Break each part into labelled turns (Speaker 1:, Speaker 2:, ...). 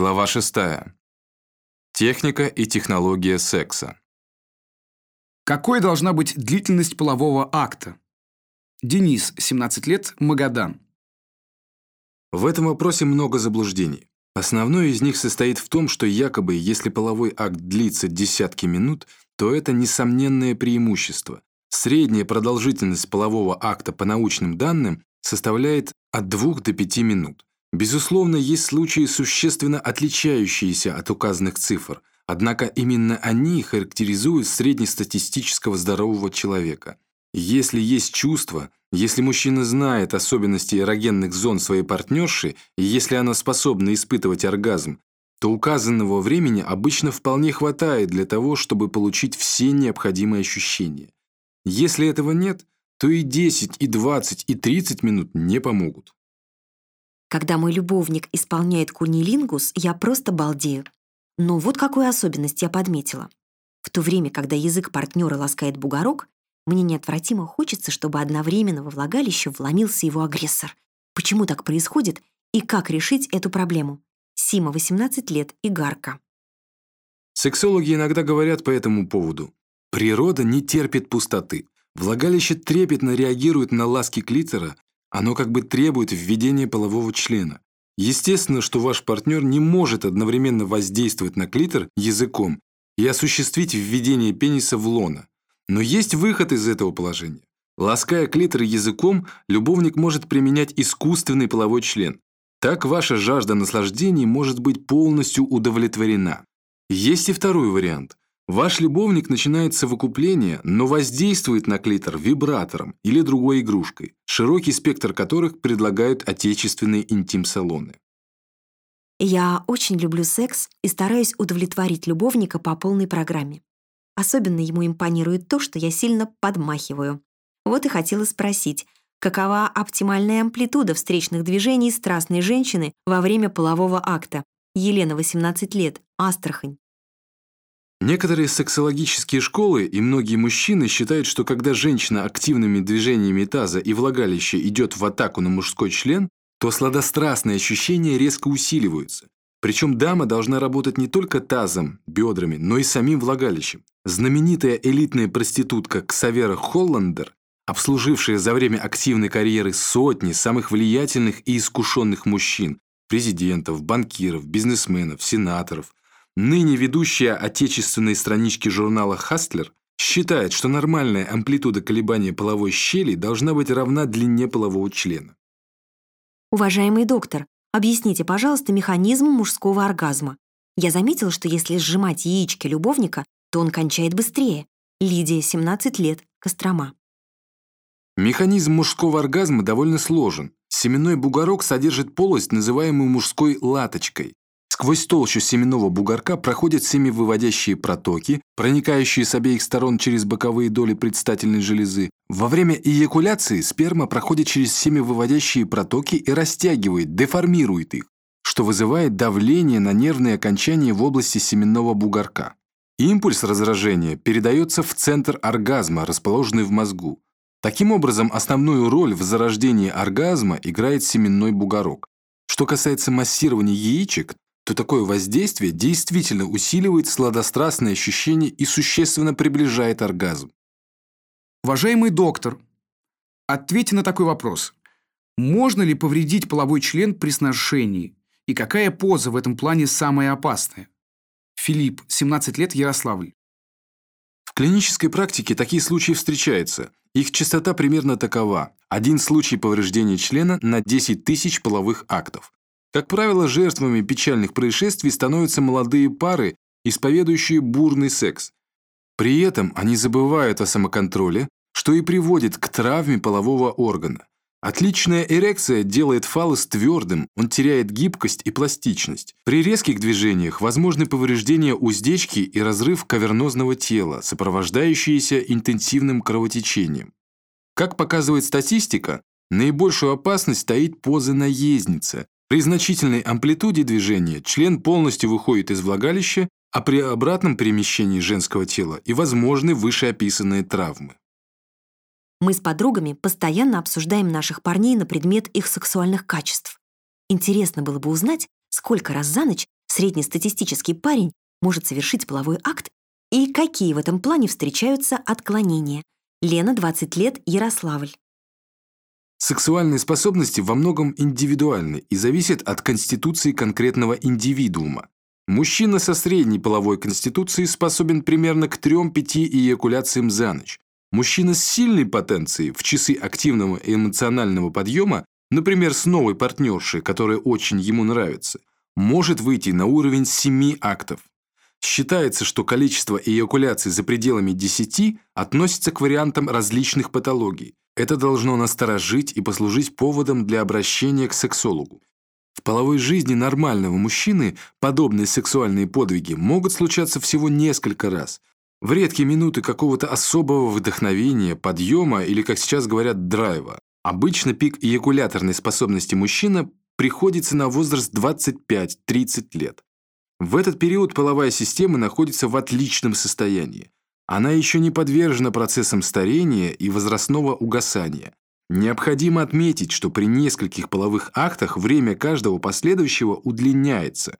Speaker 1: Глава 6. Техника и технология секса.
Speaker 2: Какой должна быть длительность полового акта? Денис, 17 лет, Магадан.
Speaker 1: В этом вопросе много заблуждений. Основное из них состоит в том, что якобы, если половой акт длится десятки минут, то это несомненное преимущество. Средняя продолжительность полового акта по научным данным составляет от 2 до 5 минут. Безусловно, есть случаи, существенно отличающиеся от указанных цифр, однако именно они характеризуют среднестатистического здорового человека. Если есть чувство, если мужчина знает особенности эрогенных зон своей партнерши и если она способна испытывать оргазм, то указанного времени обычно вполне хватает для того, чтобы получить все необходимые ощущения. Если этого нет, то и 10, и 20, и 30 минут не помогут.
Speaker 3: Когда мой любовник исполняет кунилингус, я просто балдею. Но вот какую особенность я подметила. В то время, когда язык партнера ласкает бугорок, мне неотвратимо хочется, чтобы одновременно во влагалище вломился его агрессор. Почему так происходит и как решить эту проблему? Сима, 18 лет, игарка.
Speaker 1: Сексологи иногда говорят по этому поводу. Природа не терпит пустоты. Влагалище трепетно реагирует на ласки клитора оно как бы требует введения полового члена. Естественно, что ваш партнер не может одновременно воздействовать на клитор языком и осуществить введение пениса в лона. Но есть выход из этого положения. Лаская клитор языком, любовник может применять искусственный половой член. Так ваша жажда наслаждений может быть полностью удовлетворена. Есть и второй вариант. Ваш любовник начинает совокупление, но воздействует на клитор вибратором или другой игрушкой, широкий спектр которых предлагают отечественные интим-салоны.
Speaker 3: Я очень люблю секс и стараюсь удовлетворить любовника по полной программе. Особенно ему импонирует то, что я сильно подмахиваю. Вот и хотела спросить, какова оптимальная амплитуда встречных движений страстной женщины во время полового акта? Елена, 18 лет, Астрахань.
Speaker 1: Некоторые сексологические школы и многие мужчины считают, что когда женщина активными движениями таза и влагалища идет в атаку на мужской член, то сладострастные ощущения резко усиливаются. Причем дама должна работать не только тазом, бедрами, но и самим влагалищем. Знаменитая элитная проститутка Ксавера Холландер, обслужившая за время активной карьеры сотни самых влиятельных и искушенных мужчин, президентов, банкиров, бизнесменов, сенаторов, Ныне ведущая отечественной странички журнала «Хастлер» считает, что нормальная амплитуда колебания половой щели должна быть равна длине полового члена.
Speaker 3: Уважаемый доктор, объясните, пожалуйста, механизм мужского оргазма. Я заметила, что если сжимать яички любовника, то он кончает быстрее. Лидия, 17 лет, Кострома.
Speaker 1: Механизм мужского оргазма довольно сложен. Семенной бугорок содержит полость, называемую мужской латочкой. Сквозь толщу семенного бугорка проходят семивыводящие протоки, проникающие с обеих сторон через боковые доли предстательной железы. Во время эякуляции сперма проходит через семивыводящие протоки и растягивает, деформирует их, что вызывает давление на нервные окончания в области семенного бугорка. Импульс раздражения передается в центр оргазма, расположенный в мозгу. Таким образом, основную роль в зарождении оргазма играет семенной бугорок. Что касается массирования яичек, то такое воздействие действительно усиливает сладострастные ощущения и существенно приближает оргазм.
Speaker 2: Уважаемый доктор, ответьте на такой вопрос. Можно ли повредить половой член при сношении? И какая поза в этом плане самая опасная? Филипп, 17 лет, Ярославль.
Speaker 1: В клинической практике такие случаи встречаются. Их частота примерно такова. Один случай повреждения члена на 10 тысяч половых актов. Как правило, жертвами печальных происшествий становятся молодые пары, исповедующие бурный секс. При этом они забывают о самоконтроле, что и приводит к травме полового органа. Отличная эрекция делает фалос твердым, он теряет гибкость и пластичность. При резких движениях возможны повреждения уздечки и разрыв кавернозного тела, сопровождающиеся интенсивным кровотечением. Как показывает статистика, наибольшую опасность стоит поза наездницы, при значительной амплитуде движения член полностью выходит из влагалища, а при обратном перемещении женского тела и возможны вышеописанные травмы.
Speaker 3: Мы с подругами постоянно обсуждаем наших парней на предмет их сексуальных качеств. Интересно было бы узнать, сколько раз за ночь среднестатистический парень может совершить половой акт и какие в этом плане встречаются отклонения. Лена, 20 лет, Ярославль.
Speaker 1: Сексуальные способности во многом индивидуальны и зависят от конституции конкретного индивидуума. Мужчина со средней половой конституцией способен примерно к 3-5 эякуляциям за ночь. Мужчина с сильной потенцией в часы активного эмоционального подъема, например, с новой партнершей, которая очень ему нравится, может выйти на уровень 7 актов. Считается, что количество эякуляций за пределами 10 относится к вариантам различных патологий. Это должно насторожить и послужить поводом для обращения к сексологу. В половой жизни нормального мужчины подобные сексуальные подвиги могут случаться всего несколько раз. В редкие минуты какого-то особого вдохновения, подъема или, как сейчас говорят, драйва. Обычно пик эякуляторной способности мужчины приходится на возраст 25-30 лет. В этот период половая система находится в отличном состоянии. Она еще не подвержена процессам старения и возрастного угасания. Необходимо отметить, что при нескольких половых актах время каждого последующего удлиняется.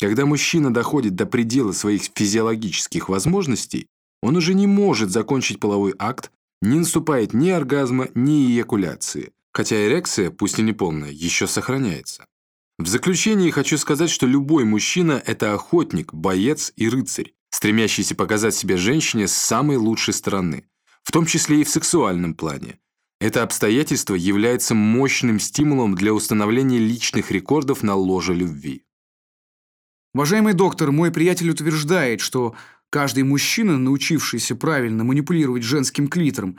Speaker 1: Когда мужчина доходит до предела своих физиологических возможностей, он уже не может закончить половой акт, не наступает ни оргазма, ни эякуляции. Хотя эрекция, пусть и неполная, еще сохраняется. В заключение хочу сказать, что любой мужчина – это охотник, боец и рыцарь, стремящийся показать себя женщине с самой лучшей стороны, в том числе и в сексуальном плане. Это обстоятельство является мощным стимулом для установления личных рекордов на ложе любви.
Speaker 2: Уважаемый доктор, мой приятель утверждает, что каждый мужчина, научившийся правильно манипулировать женским клитором,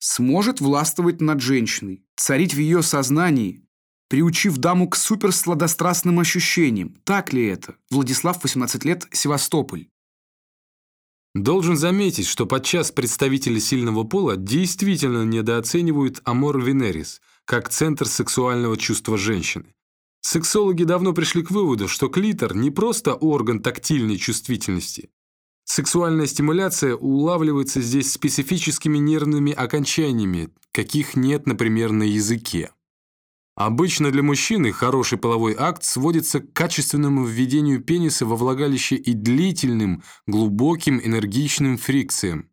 Speaker 2: сможет властвовать над женщиной, царить в ее сознании, приучив даму к суперсладострастным ощущениям. Так ли это? Владислав, 18 лет, Севастополь.
Speaker 1: Должен заметить, что подчас представители сильного пола действительно недооценивают амор венерис как центр сексуального чувства женщины. Сексологи давно пришли к выводу, что клитор не просто орган тактильной чувствительности. Сексуальная стимуляция улавливается здесь специфическими нервными окончаниями, каких нет, например, на языке. Обычно для мужчины хороший половой акт сводится к качественному введению пениса во влагалище и длительным, глубоким, энергичным фрикциям.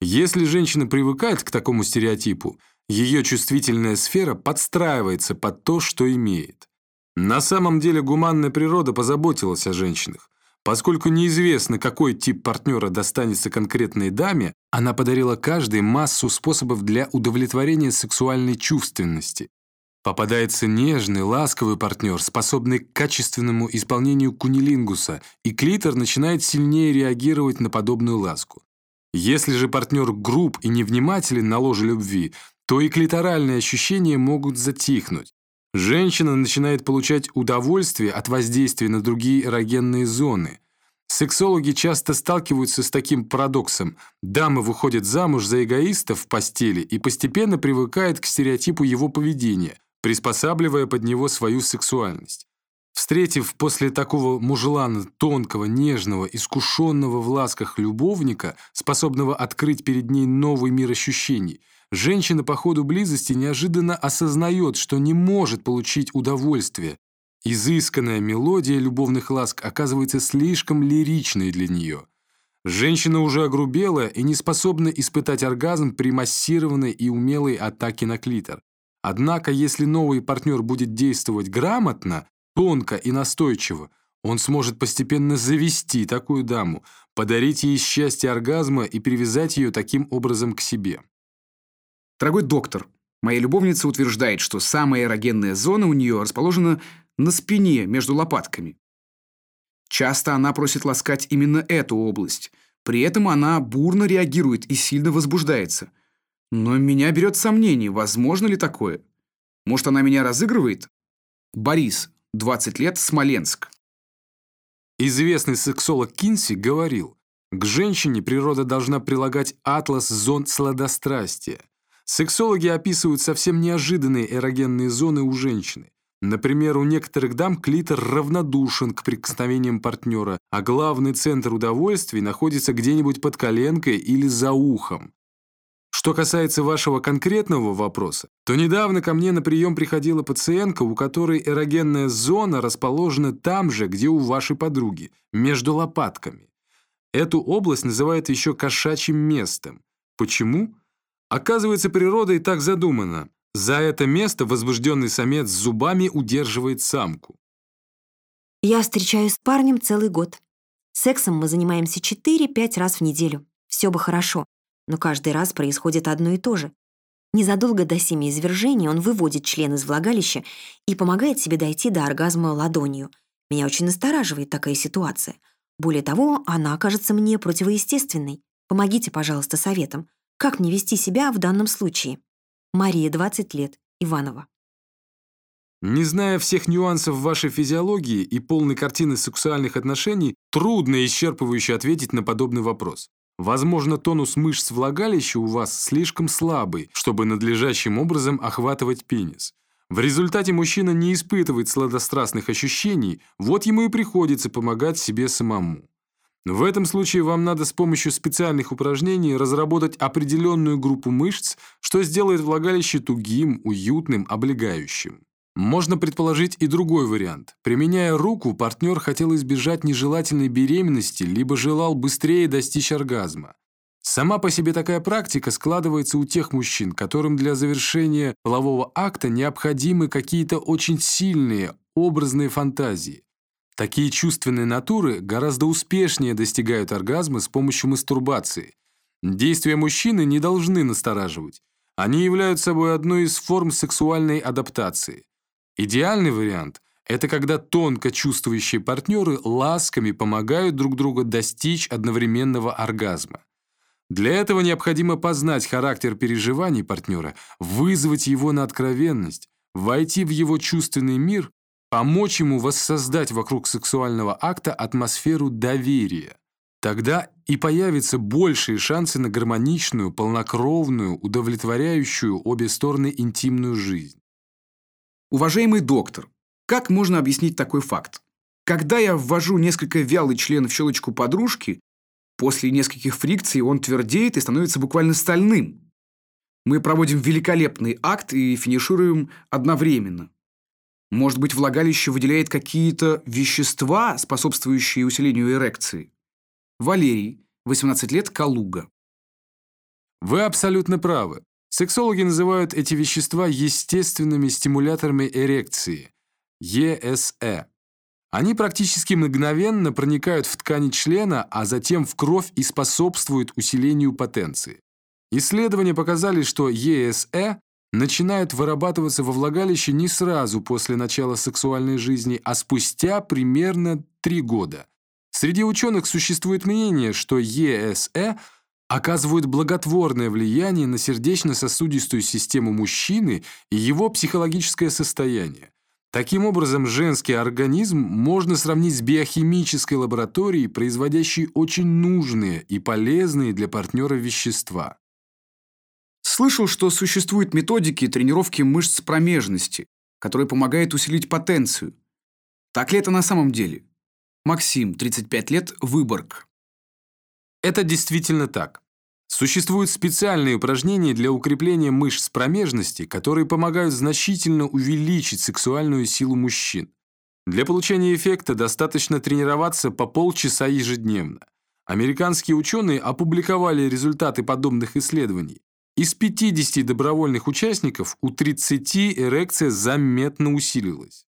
Speaker 1: Если женщина привыкает к такому стереотипу, ее чувствительная сфера подстраивается под то, что имеет. На самом деле гуманная природа позаботилась о женщинах. Поскольку неизвестно, какой тип партнера достанется конкретной даме, она подарила каждой массу способов для удовлетворения сексуальной чувственности. Попадается нежный, ласковый партнер, способный к качественному исполнению кунилингуса, и клитор начинает сильнее реагировать на подобную ласку. Если же партнер груб и невнимателен на ложе любви, то и клиторальные ощущения могут затихнуть. Женщина начинает получать удовольствие от воздействия на другие эрогенные зоны. Сексологи часто сталкиваются с таким парадоксом. Дамы выходят замуж за эгоиста в постели и постепенно привыкают к стереотипу его поведения – приспосабливая под него свою сексуальность. Встретив после такого мужелана тонкого, нежного, искушенного в ласках любовника, способного открыть перед ней новый мир ощущений, женщина по ходу близости неожиданно осознает, что не может получить удовольствие. Изысканная мелодия любовных ласк оказывается слишком лиричной для нее. Женщина уже огрубела и не способна испытать оргазм при массированной и умелой атаке на клитор. Однако, если новый партнер будет действовать грамотно, тонко и настойчиво, он сможет постепенно завести такую даму, подарить ей счастье оргазма и привязать ее таким образом к себе.
Speaker 2: Дорогой доктор, моя любовница утверждает, что самая эрогенная зона у нее расположена на спине между лопатками. Часто она просит ласкать именно эту область. При этом она бурно реагирует и сильно возбуждается – но меня берет сомнение, возможно ли такое. Может, она меня разыгрывает? Борис, 20 лет, Смоленск.
Speaker 1: Известный сексолог Кинси говорил, к женщине природа должна прилагать атлас зон сладострастия. Сексологи описывают совсем неожиданные эрогенные зоны у женщины. Например, у некоторых дам клитор равнодушен к прикосновениям партнера, а главный центр удовольствий находится где-нибудь под коленкой или за ухом. Что касается вашего конкретного вопроса, то недавно ко мне на прием приходила пациентка, у которой эрогенная зона расположена там же, где у вашей подруги, между лопатками. Эту область называют еще кошачьим местом. Почему? Оказывается, природой так задумано. За это место возбужденный самец зубами удерживает самку.
Speaker 3: Я встречаюсь с парнем целый год. Сексом мы занимаемся 4-5 раз в неделю. Все бы хорошо но каждый раз происходит одно и то же. Незадолго до семяизвержения он выводит член из влагалища и помогает себе дойти до оргазма ладонью. Меня очень настораживает такая ситуация. Более того, она кажется мне противоестественной. Помогите, пожалуйста, советом. Как мне вести себя в данном случае? Мария, 20 лет, Иванова.
Speaker 1: Не зная всех нюансов вашей физиологии и полной картины сексуальных отношений, трудно исчерпывающе ответить на подобный вопрос. Возможно, тонус мышц влагалища у вас слишком слабый, чтобы надлежащим образом охватывать пенис. В результате мужчина не испытывает сладострастных ощущений, вот ему и приходится помогать себе самому. В этом случае вам надо с помощью специальных упражнений разработать определенную группу мышц, что сделает влагалище тугим, уютным, облегающим. Можно предположить и другой вариант. Применяя руку, партнер хотел избежать нежелательной беременности, либо желал быстрее достичь оргазма. Сама по себе такая практика складывается у тех мужчин, которым для завершения полового акта необходимы какие-то очень сильные образные фантазии. Такие чувственные натуры гораздо успешнее достигают оргазма с помощью мастурбации. Действия мужчины не должны настораживать. Они являются собой одной из форм сексуальной адаптации. Идеальный вариант – это когда тонко чувствующие партнеры ласками помогают друг другу достичь одновременного оргазма. Для этого необходимо познать характер переживаний партнера, вызвать его на откровенность, войти в его чувственный мир, помочь ему воссоздать вокруг сексуального акта атмосферу доверия. Тогда и появятся большие шансы на гармоничную, полнокровную, удовлетворяющую обе стороны интимную жизнь.
Speaker 2: Уважаемый доктор, как можно объяснить такой факт? Когда я ввожу несколько вялый член в щелочку подружки, после нескольких фрикций он твердеет и становится буквально стальным. Мы проводим великолепный акт и финишируем одновременно. Может быть, влагалище выделяет какие-то вещества, способствующие усилению эрекции? Валерий, 18 лет, Калуга.
Speaker 1: Вы абсолютно правы. Сексологи называют эти вещества естественными стимуляторами эрекции – ЕСЭ. Они практически мгновенно проникают в ткани члена, а затем в кровь и способствуют усилению потенции. Исследования показали, что ЕСЭ начинают вырабатываться во влагалище не сразу после начала сексуальной жизни, а спустя примерно 3 года. Среди ученых существует мнение, что ЕСЭ – оказывают благотворное влияние на сердечно-сосудистую систему мужчины и его психологическое состояние. Таким образом, женский организм можно сравнить с биохимической лабораторией, производящей очень нужные и полезные для партнера вещества.
Speaker 2: Слышал, что существуют методики тренировки мышц промежности, которые помогают усилить потенцию. Так ли это на самом деле? Максим, 35 лет, Выборг.
Speaker 1: Это действительно так. Существуют специальные упражнения для укрепления мышц промежности, которые помогают значительно увеличить сексуальную силу мужчин. Для получения эффекта достаточно тренироваться по полчаса ежедневно. Американские ученые опубликовали результаты подобных исследований. Из 50 добровольных участников у 30 эрекция заметно усилилась.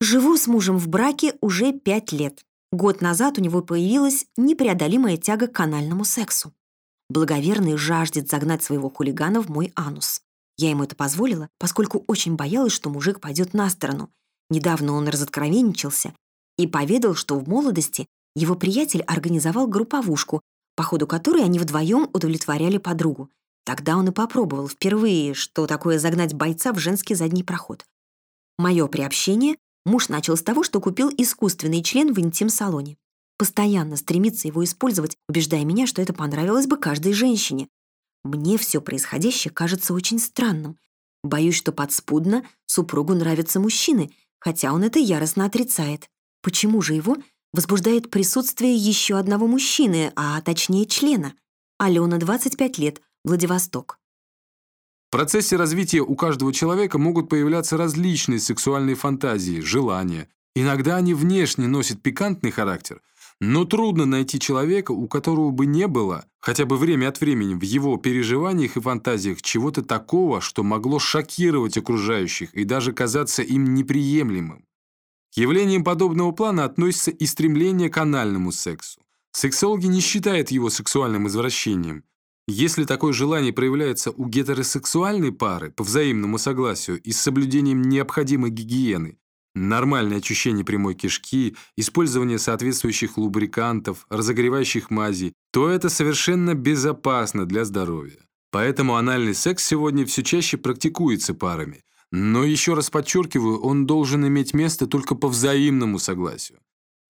Speaker 3: Живу с мужем в браке уже 5 лет. Год назад у него появилась непреодолимая тяга к канальному сексу. Благоверный жаждет загнать своего хулигана в мой анус. Я ему это позволила, поскольку очень боялась, что мужик пойдет на сторону. Недавно он разоткровенничался и поведал, что в молодости его приятель организовал групповушку, по ходу которой они вдвоем удовлетворяли подругу. Тогда он и попробовал впервые, что такое загнать бойца в женский задний проход. Мое приобщение Муж начал с того, что купил искусственный член в интим-салоне. Постоянно стремится его использовать, убеждая меня, что это понравилось бы каждой женщине. Мне все происходящее кажется очень странным. Боюсь, что подспудно супругу нравятся мужчины, хотя он это яростно отрицает. Почему же его возбуждает присутствие еще одного мужчины, а точнее члена? Алена, 25 лет, Владивосток.
Speaker 1: В процессе развития у каждого человека могут появляться различные сексуальные фантазии, желания. Иногда они внешне носят пикантный характер, но трудно найти человека, у которого бы не было, хотя бы время от времени, в его переживаниях и фантазиях чего-то такого, что могло шокировать окружающих и даже казаться им неприемлемым. К явлениям подобного плана относится и стремление к анальному сексу. Сексологи не считают его сексуальным извращением. Если такое желание проявляется у гетеросексуальной пары по взаимному согласию и с соблюдением необходимой гигиены, Нормальное очищение прямой кишки, использование соответствующих лубрикантов, разогревающих мазей, то это совершенно безопасно для здоровья. Поэтому анальный секс сегодня все чаще практикуется парами. Но еще раз подчеркиваю, он должен иметь место только по взаимному согласию.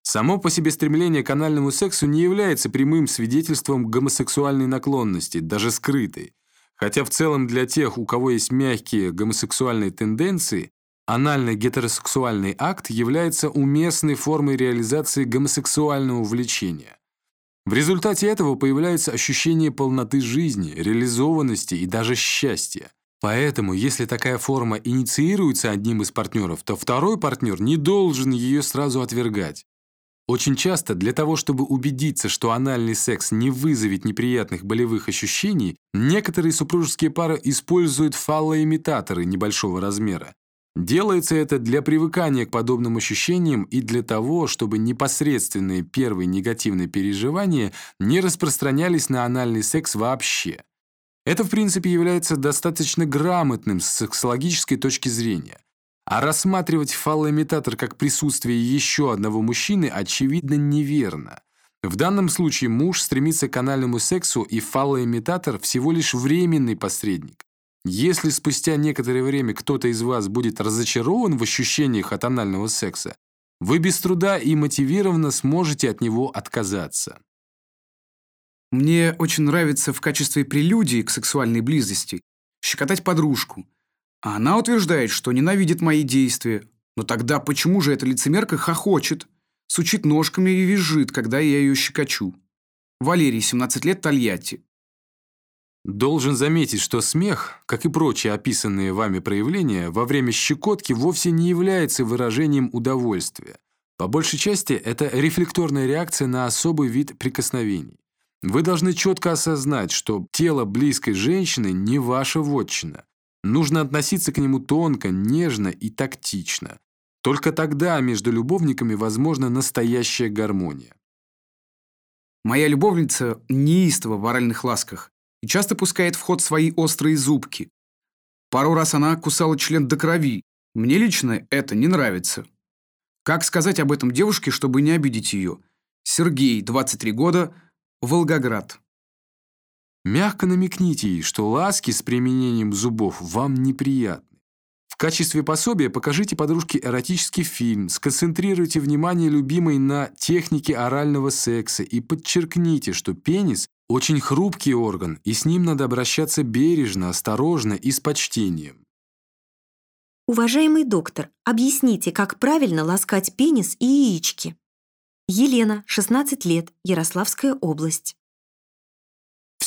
Speaker 1: Само по себе стремление к анальному сексу не является прямым свидетельством гомосексуальной наклонности, даже скрытой. Хотя в целом для тех, у кого есть мягкие гомосексуальные тенденции, Анальный гетеросексуальный акт является уместной формой реализации гомосексуального влечения. В результате этого появляется ощущение полноты жизни, реализованности и даже счастья. Поэтому, если такая форма инициируется одним из партнеров, то второй партнер не должен ее сразу отвергать. Очень часто для того, чтобы убедиться, что анальный секс не вызовет неприятных болевых ощущений, некоторые супружеские пары используют фаллоимитаторы небольшого размера. Делается это для привыкания к подобным ощущениям и для того, чтобы непосредственные первые негативные переживания не распространялись на анальный секс вообще. Это, в принципе, является достаточно грамотным с сексологической точки зрения. А рассматривать фалоимитатор как присутствие еще одного мужчины очевидно неверно. В данном случае муж стремится к анальному сексу, и фалоимитатор всего лишь временный посредник. Если спустя некоторое время кто-то из вас будет разочарован в ощущениях от анального секса, вы без труда и мотивированно сможете от него отказаться.
Speaker 2: Мне очень нравится в качестве прелюдии к сексуальной близости щекотать подружку. А она утверждает, что ненавидит мои действия. Но тогда почему же эта лицемерка хохочет, сучит ножками и визжит, когда я ее щекочу? Валерий, 17 лет, Тольятти.
Speaker 1: Должен заметить, что смех, как и прочие описанные вами проявления, во время щекотки вовсе не является выражением удовольствия. По большей части это рефлекторная реакция на особый вид прикосновений. Вы должны четко осознать, что тело близкой женщины не ваша вотчина. Нужно относиться к нему тонко, нежно и тактично. Только тогда между любовниками возможна настоящая гармония.
Speaker 2: Моя любовница неистова в оральных ласках и часто пускает в ход свои острые зубки. Пару раз она кусала член до крови. Мне лично это не нравится. Как сказать об этом девушке, чтобы не обидеть ее? Сергей, 23 года, Волгоград.
Speaker 1: Мягко намекните ей, что ласки с применением зубов вам неприятны. В качестве пособия покажите подружке эротический фильм, сконцентрируйте внимание любимой на технике орального секса и подчеркните, что пенис очень хрупкий орган, и с ним надо обращаться бережно, осторожно и с почтением.
Speaker 3: Уважаемый доктор, объясните, как правильно ласкать пенис и яички. Елена, 16 лет, Ярославская область.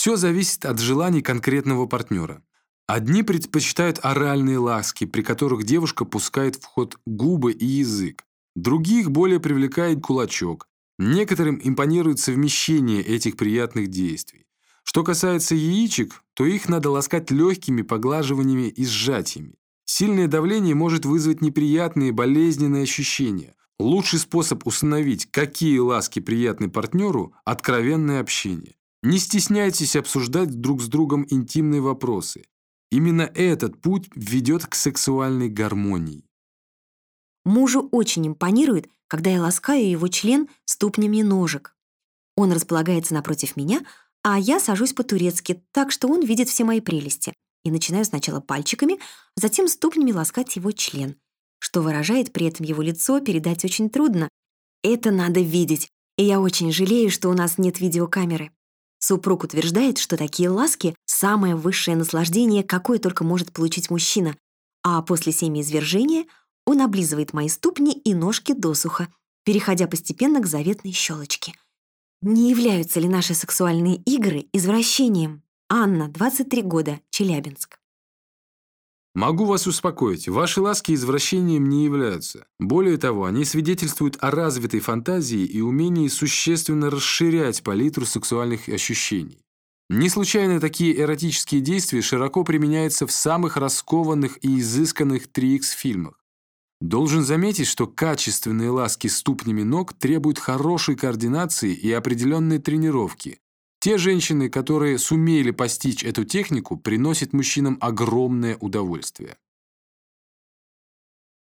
Speaker 1: Все зависит от желаний конкретного партнера. Одни предпочитают оральные ласки, при которых девушка пускает в ход губы и язык. Других более привлекает кулачок. Некоторым импонирует совмещение этих приятных действий. Что касается яичек, то их надо ласкать легкими поглаживаниями и сжатиями. Сильное давление может вызвать неприятные болезненные ощущения. Лучший способ установить, какие ласки приятны партнеру – откровенное общение. Не стесняйтесь обсуждать друг с другом интимные вопросы. Именно этот путь ведет к сексуальной гармонии.
Speaker 3: Мужу очень импонирует, когда я ласкаю его член ступнями ножек. Он располагается напротив меня, а я сажусь по-турецки, так что он видит все мои прелести. И начинаю сначала пальчиками, затем ступнями ласкать его член. Что выражает при этом его лицо, передать очень трудно. Это надо видеть, и я очень жалею, что у нас нет видеокамеры. Супруг утверждает, что такие ласки — самое высшее наслаждение, какое только может получить мужчина, а после семяизвержения он облизывает мои ступни и ножки досуха, переходя постепенно к заветной щелочке. Не являются ли наши сексуальные игры извращением? Анна, 23 года, Челябинск.
Speaker 1: Могу вас успокоить, ваши ласки извращением не являются. Более того, они свидетельствуют о развитой фантазии и умении существенно расширять палитру сексуальных ощущений. Не случайно такие эротические действия широко применяются в самых раскованных и изысканных 3X-фильмах. Должен заметить, что качественные ласки ступнями ног требуют хорошей координации и определенной тренировки. Те женщины, которые сумели постичь эту технику, приносят мужчинам огромное удовольствие.